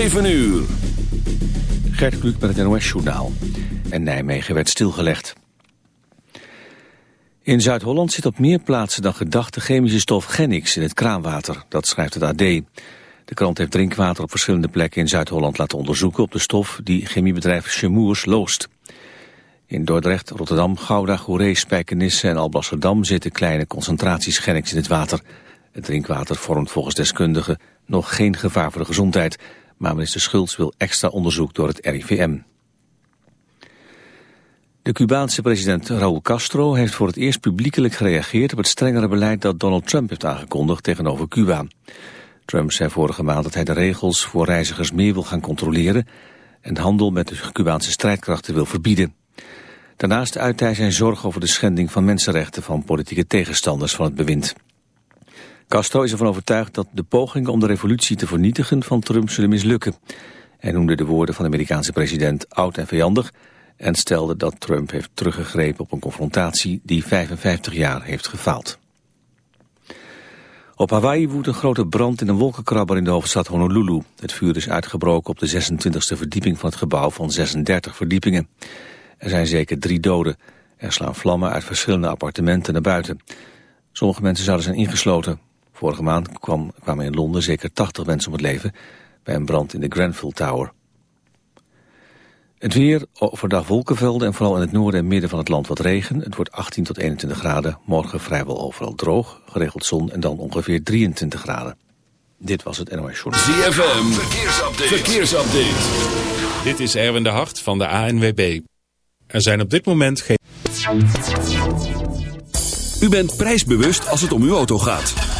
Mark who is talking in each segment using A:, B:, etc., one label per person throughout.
A: 7 uur.
B: Gert Kluk met het NOS-journaal. En Nijmegen werd stilgelegd. In Zuid-Holland zit op meer plaatsen dan gedacht de chemische stof Genix in het kraanwater. Dat schrijft het AD. De krant heeft drinkwater op verschillende plekken in Zuid-Holland laten onderzoeken op de stof die chemiebedrijf Chemours loost. In Dordrecht, Rotterdam, Gouda, Goeree, Spijkenisse en Alblasserdam zitten kleine concentraties Genix in het water. Het drinkwater vormt volgens deskundigen nog geen gevaar voor de gezondheid, maar minister Schultz wil extra onderzoek door het RIVM. De Cubaanse president Raúl Castro heeft voor het eerst publiekelijk gereageerd op het strengere beleid dat Donald Trump heeft aangekondigd tegenover Cuba. Trump zei vorige maand dat hij de regels voor reizigers meer wil gaan controleren en handel met de Cubaanse strijdkrachten wil verbieden. Daarnaast uit hij zijn zorg over de schending van mensenrechten van politieke tegenstanders van het bewind. Castro is ervan overtuigd dat de pogingen om de revolutie te vernietigen van Trump zullen mislukken. Hij noemde de woorden van de Amerikaanse president oud en vijandig en stelde dat Trump heeft teruggegrepen op een confrontatie die 55 jaar heeft gefaald. Op Hawaii woedt een grote brand in een wolkenkrabber in de hoofdstad Honolulu. Het vuur is uitgebroken op de 26e verdieping van het gebouw van 36 verdiepingen. Er zijn zeker drie doden. Er slaan vlammen uit verschillende appartementen naar buiten. Sommige mensen zouden zijn ingesloten. Vorige maand kwam, kwamen in Londen zeker 80 mensen om het leven... bij een brand in de Grenfell Tower. Het weer, overdag wolkenvelden en vooral in het noorden en midden van het land wat regen. Het wordt 18 tot 21 graden, morgen vrijwel overal droog, geregeld zon en dan ongeveer 23 graden. Dit was het NOS Journal.
A: ZFM, verkeersupdate. verkeersupdate.
C: Dit is Erwin de Hart van de ANWB. Er zijn op dit moment geen...
A: U bent prijsbewust als het om uw auto gaat.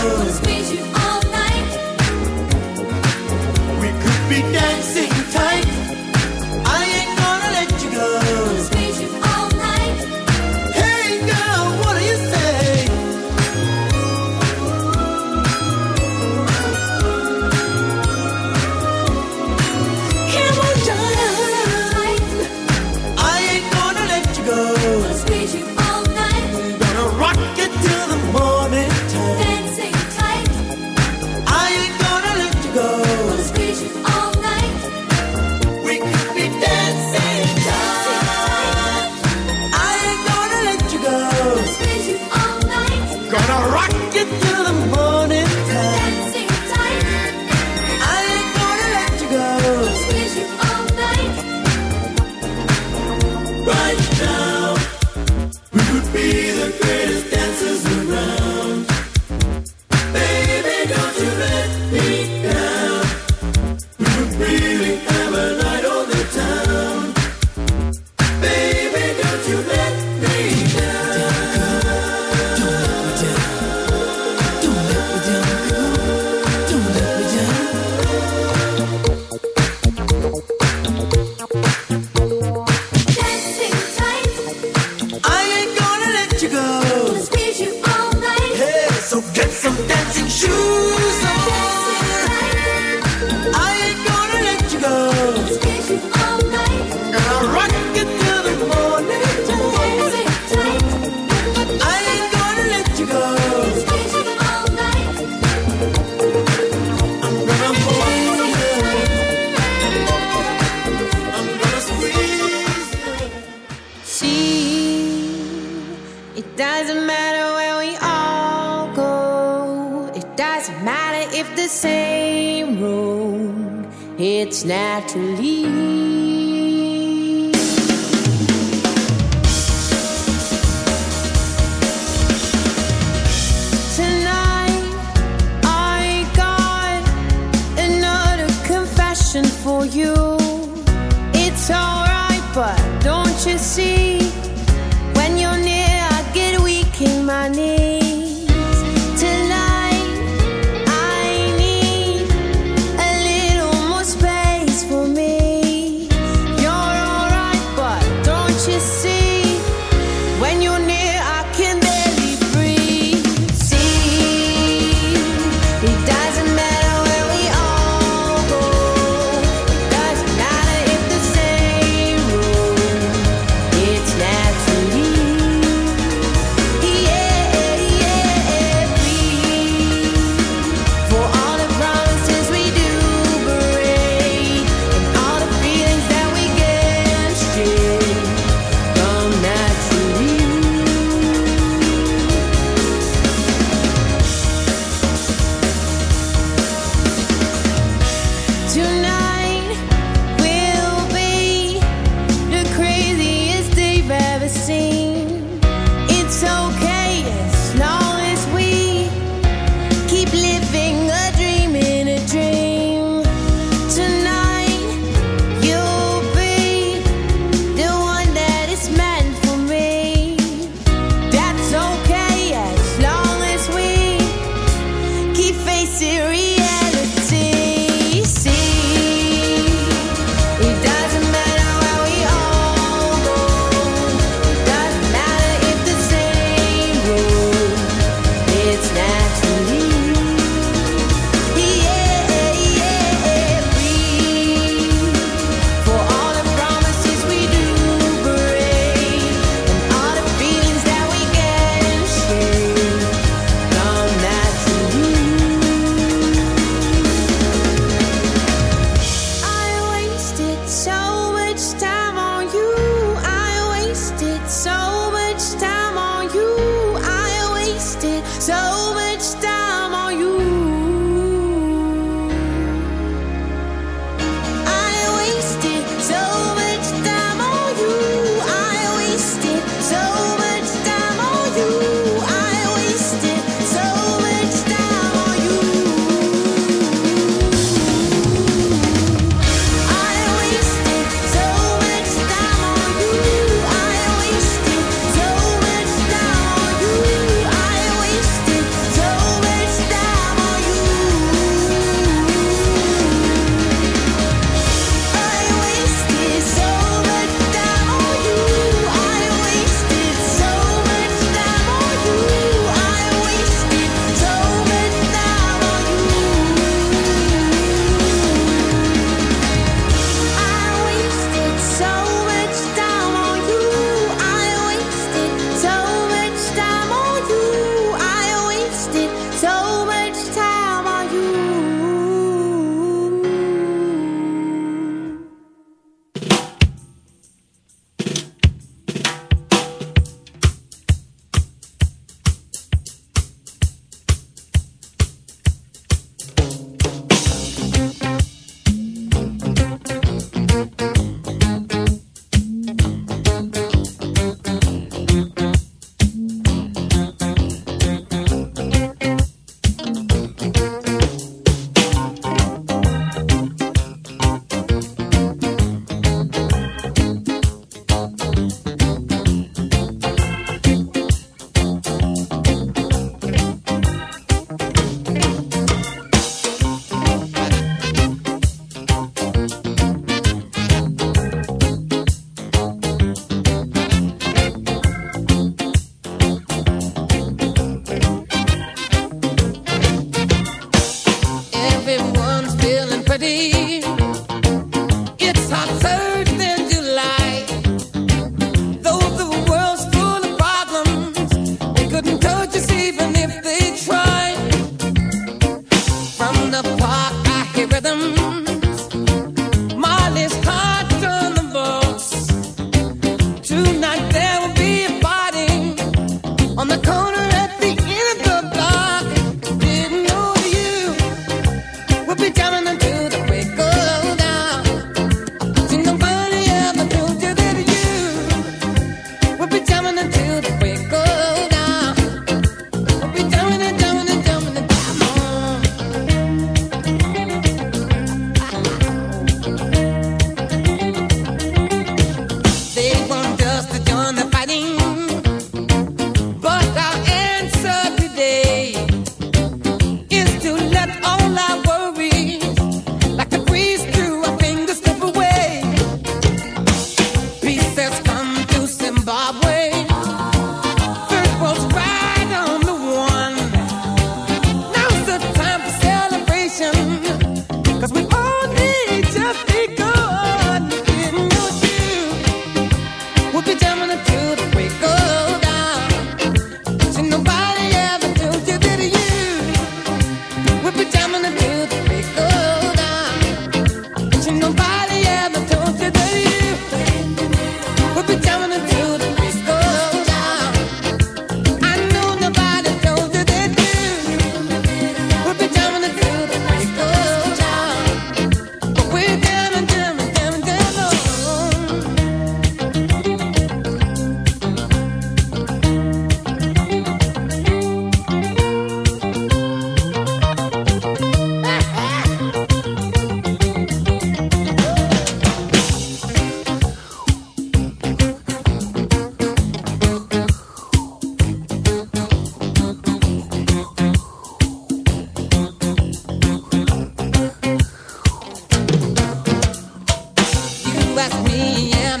D: that's me and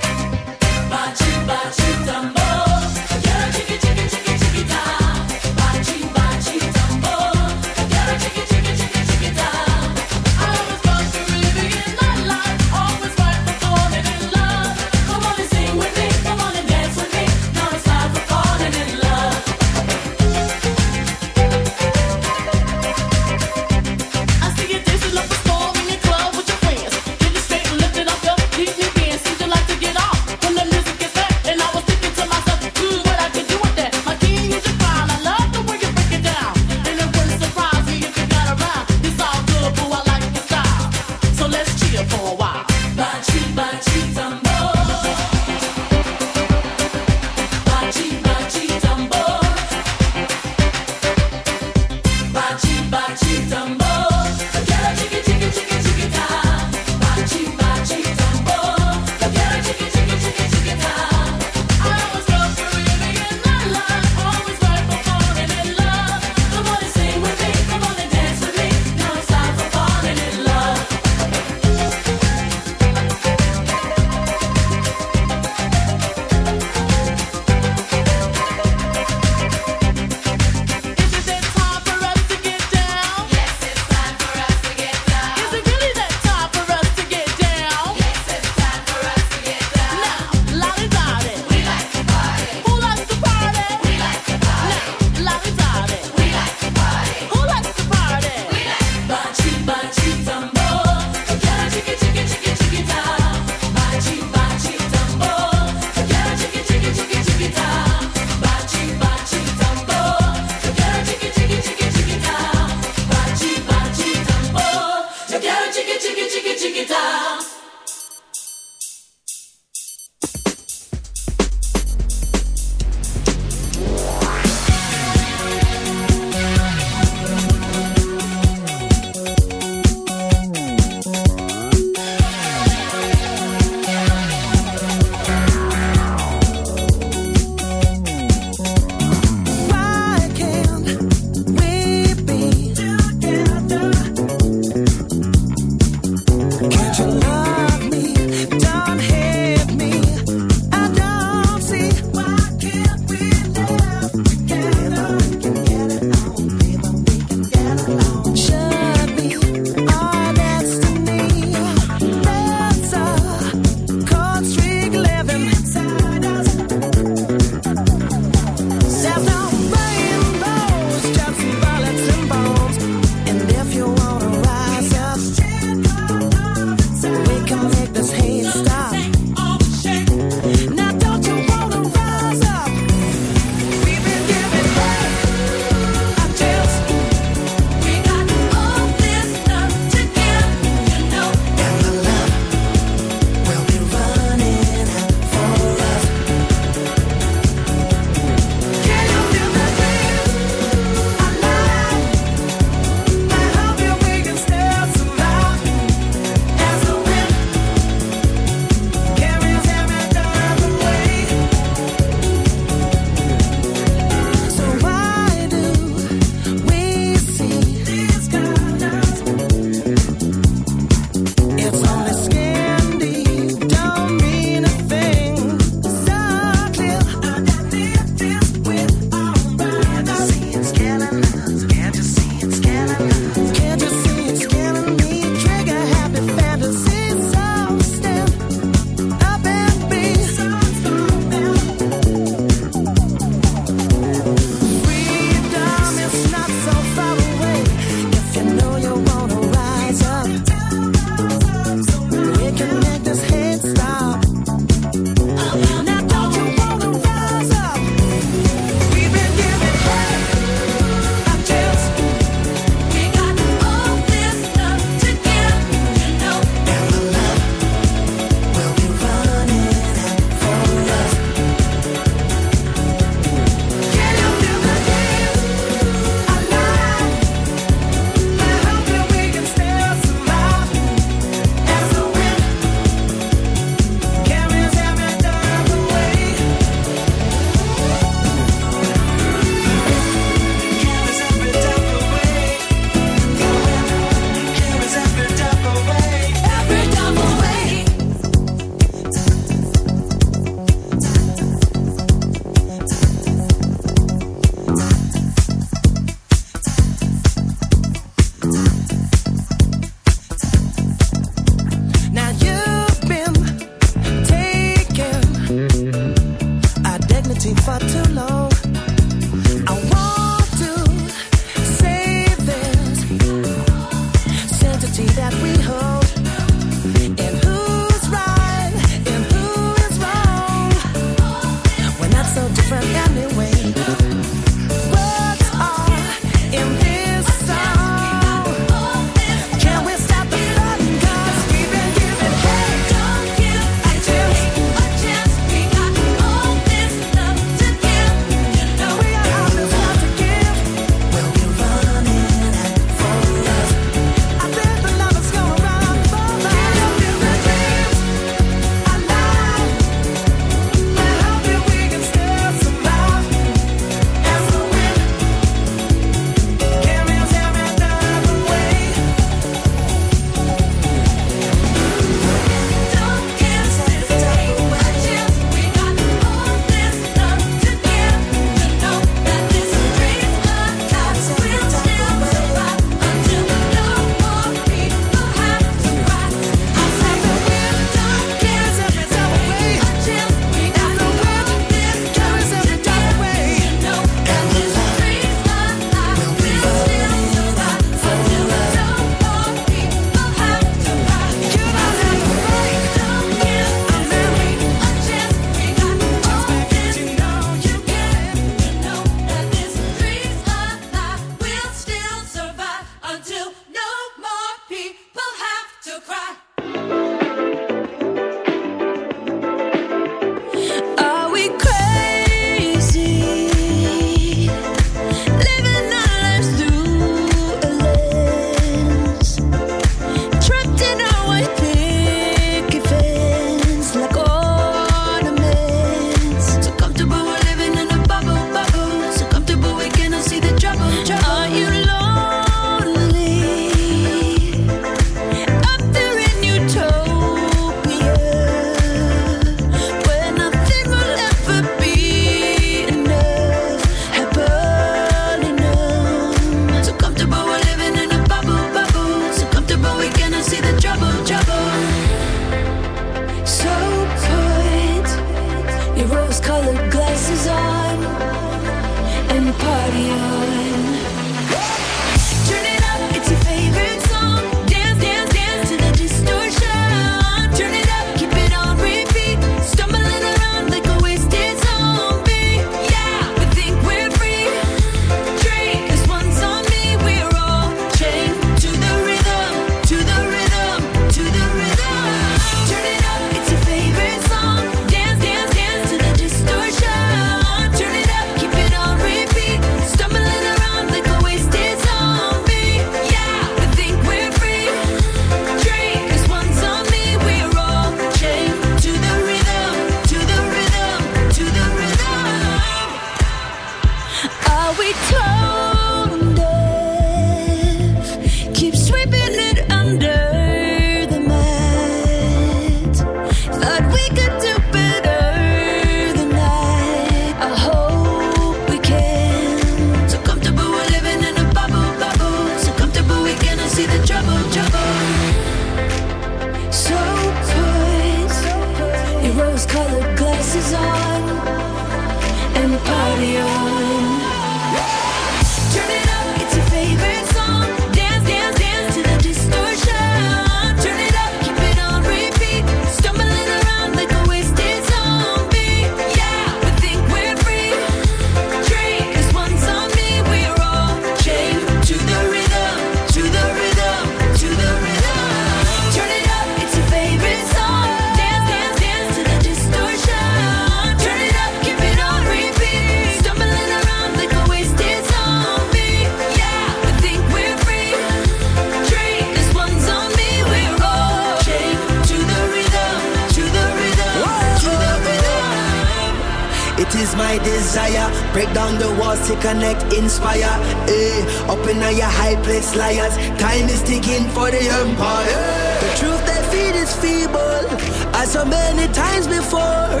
E: many times before.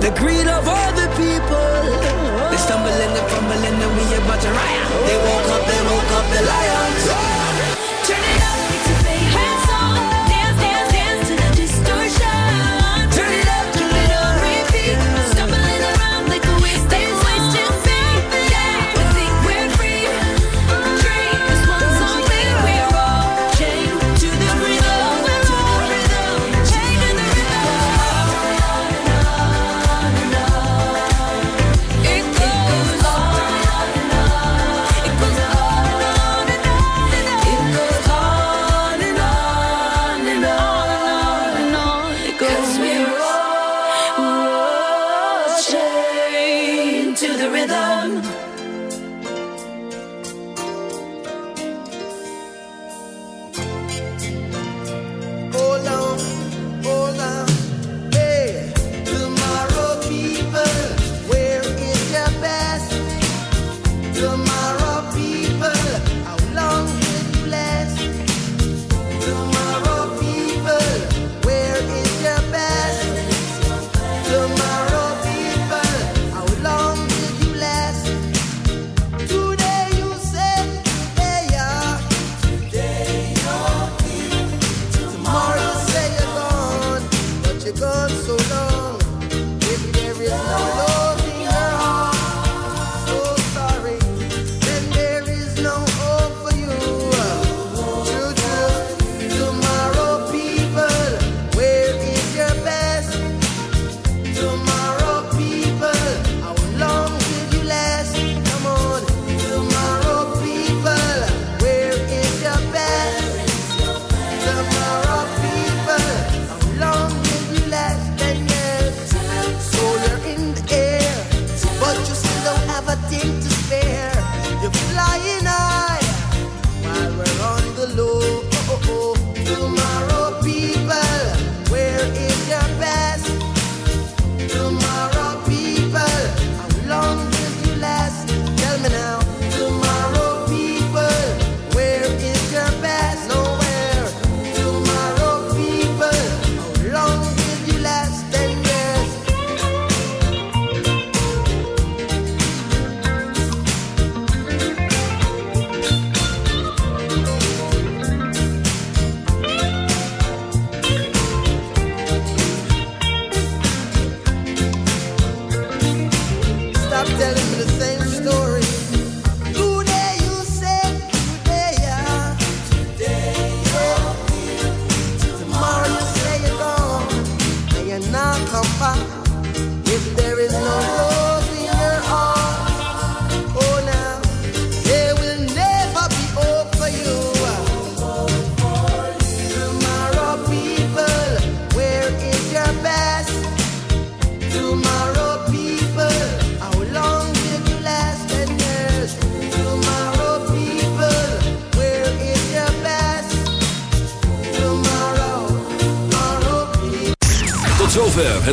E: The greed of all the people. They stumble and they fumble and we about to riot. They woke up, they woke up, the
F: liar.